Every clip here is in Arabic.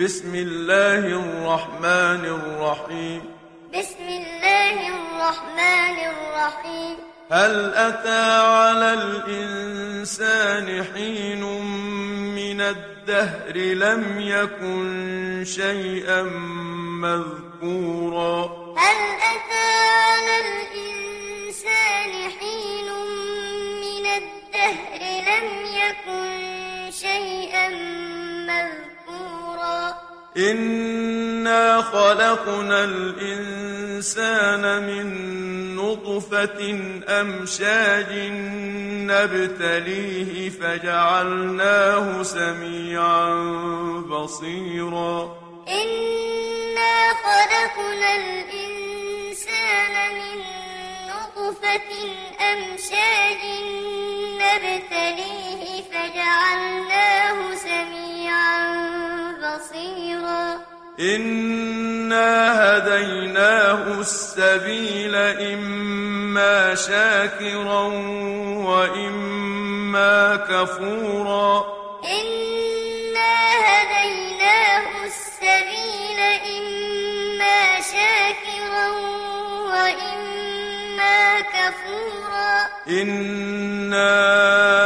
بسم الله الرحمن الرحيم. بسم الله الرحمن الرحيم. هل أتى على الإنسان حين من الدهر لم يكن شيئا مذكورا؟ هل أتى على الإنسان إنا خلقنا الإنسان من نطفة أمشاج نبتليه فجعلناه سميعا بصيرا إنا خلقنا الإنسان من نطفة أمشاج نبتليه فجعلناه سميعا بصيرا إنا هديناه السبيل إما شاكرا وإما كفورا. إنا هديناه السبيل إما شاكرا وإما كفورا. إنا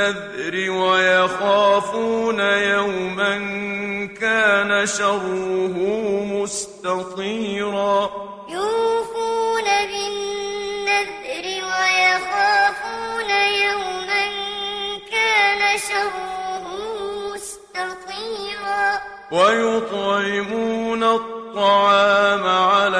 بالنذر ويخافون يوما كان شره مستطيرا. يوفون بالنذر ويخافون يوما كان شره مستطيرا. ويطعمون الطعام على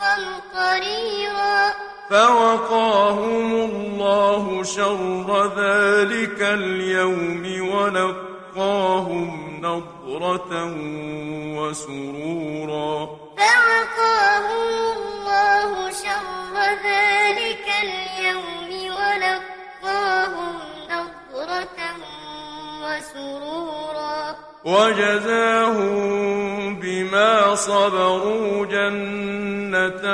قمطريرا. فوقاهم الله شر ذلك اليوم ولقاهم نضرة وسرورا. فوقاهم الله شر ذلك اليوم ولقاهم نضرة وسرورا. وجزاهم صبروا جنة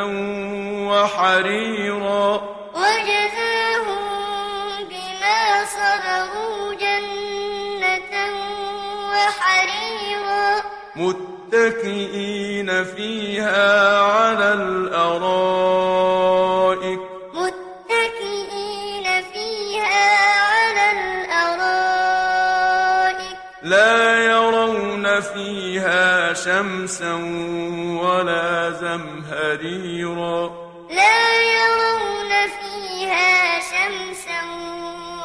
وحريرا. وجزاهم بما صبروا جنة وحريرا. متكئين فيها على الأرائك. شمسا ولا زمهريرا. لا يرون فيها شمسا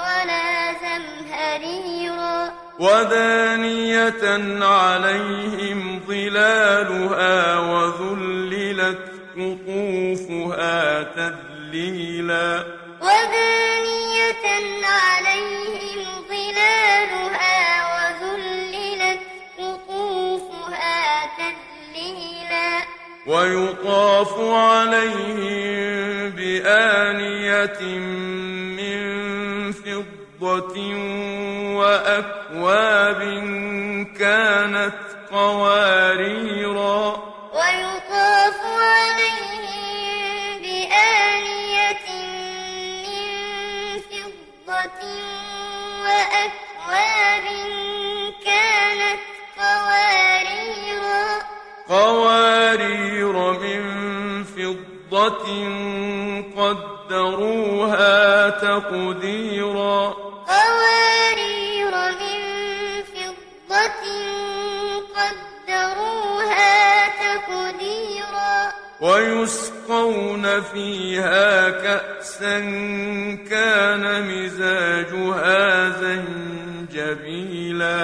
ولا زمهريرا. ودانية عليهم ظلالها وذللت قطوفها تذليلا. ودانية عليهم ظلالها ويطاف عليهم بآنية من فضة وأكواب كانت قواريرا قدروها تقديرا ويسقون فيها كأسا كان مزاجها زنجبيلا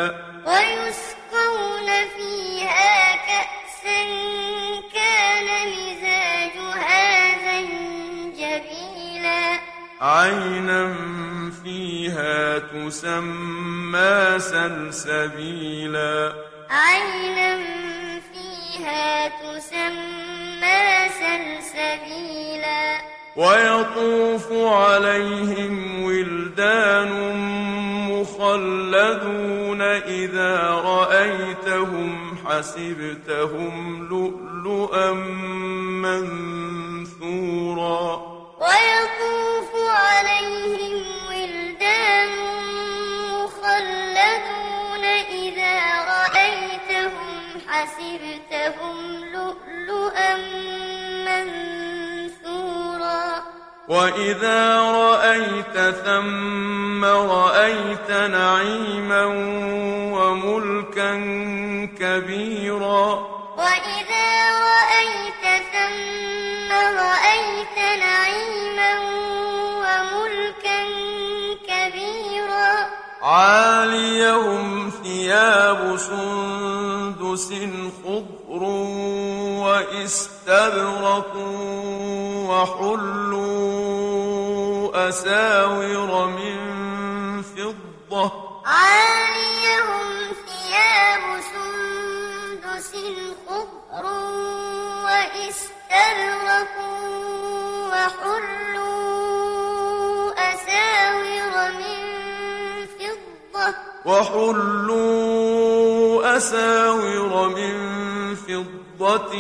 ويسقون فيها كأسا كان مزاجها زنجبيلا عينا فيها تسمى سلسبيلا. عينا فيها تسمى سلسبيلا. ويطوف عليهم ولدان مخلدون إذا رأيتهم حسبتهم لؤلؤا منثورا. حسبتهم لؤلؤا منثورا. وإذا رأيت ثم رأيت نعيما وملكا كبيرا. وإذا رأيت ثم رأيت نعيما وملكا كبيرا. عاليهم ثياب سندس خضر واستبرق وحلوا أساور من فضة. عاليهم ثياب سندس خضر واستبرق وحلوا أساور من فضة. وحلوا أساور من فضة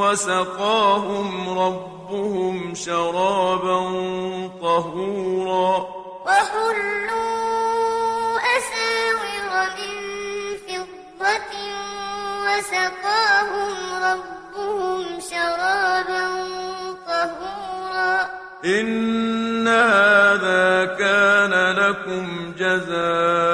وسقاهم ربهم شرابا طهورا. وحلوا أساور من فضة وسقاهم ربهم شرابا طهورا. إن هذا كان لكم جزاء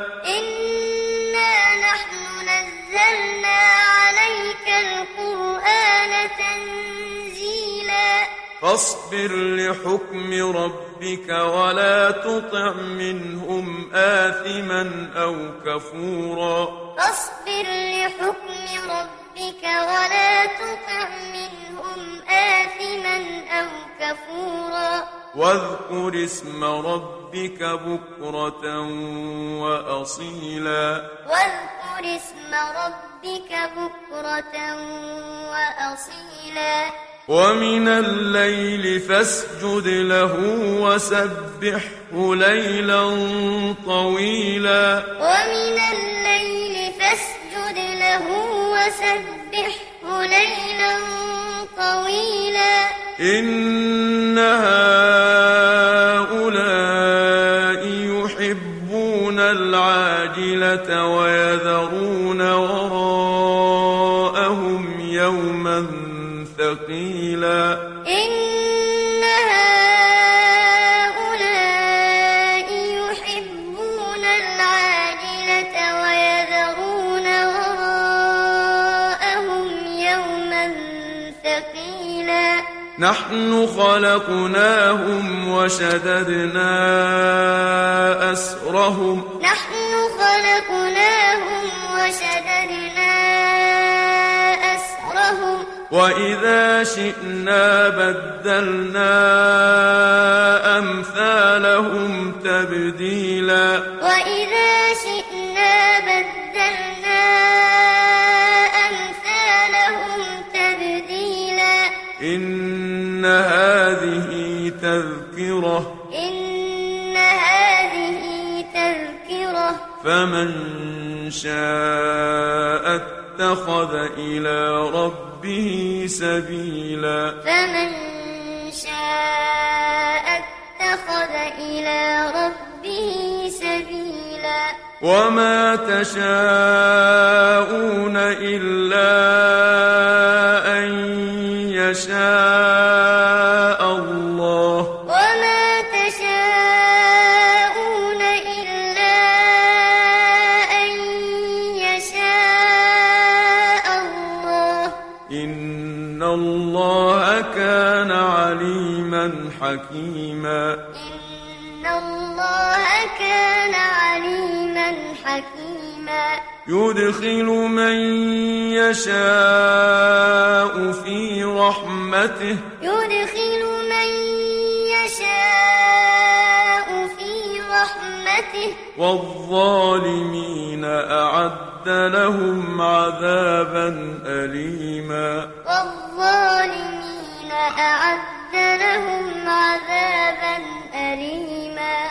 فاصبر لحكم ربك ولا تطع منهم آثما أو كفورا. فاصبر لحكم ربك ولا تطع منهم آثما أو كفورا. واذكر اسم ربك بكرة وأصيلا. واذكر اسم ربك بكرة وأصيلا. ومن الليل فاسجد له وسبحه ليلا طويلا. ومن الليل فاسجد له وسبحه ليلا طويلا. إن هؤلاء نحن خلقناهم وشددنا أسرهم. نحن خلقناهم وشددنا أسرهم. وإذا شئنا بدلنا أمثالهم تبديلا. وإذا شئنا فمن شاء اتخذ إلى ربه سبيلا. فمن شاء اتخذ إلى ربه سبيلا. وما تشاءون إلا أن يشاء. حكيما. إن الله كان عليما حكيما. يدخل من يشاء في رحمته. يدخل من يشاء في رحمته. والظالمين أعد لهم عذابا أليما. والظالمين أعد أعد لهم عذابا أليما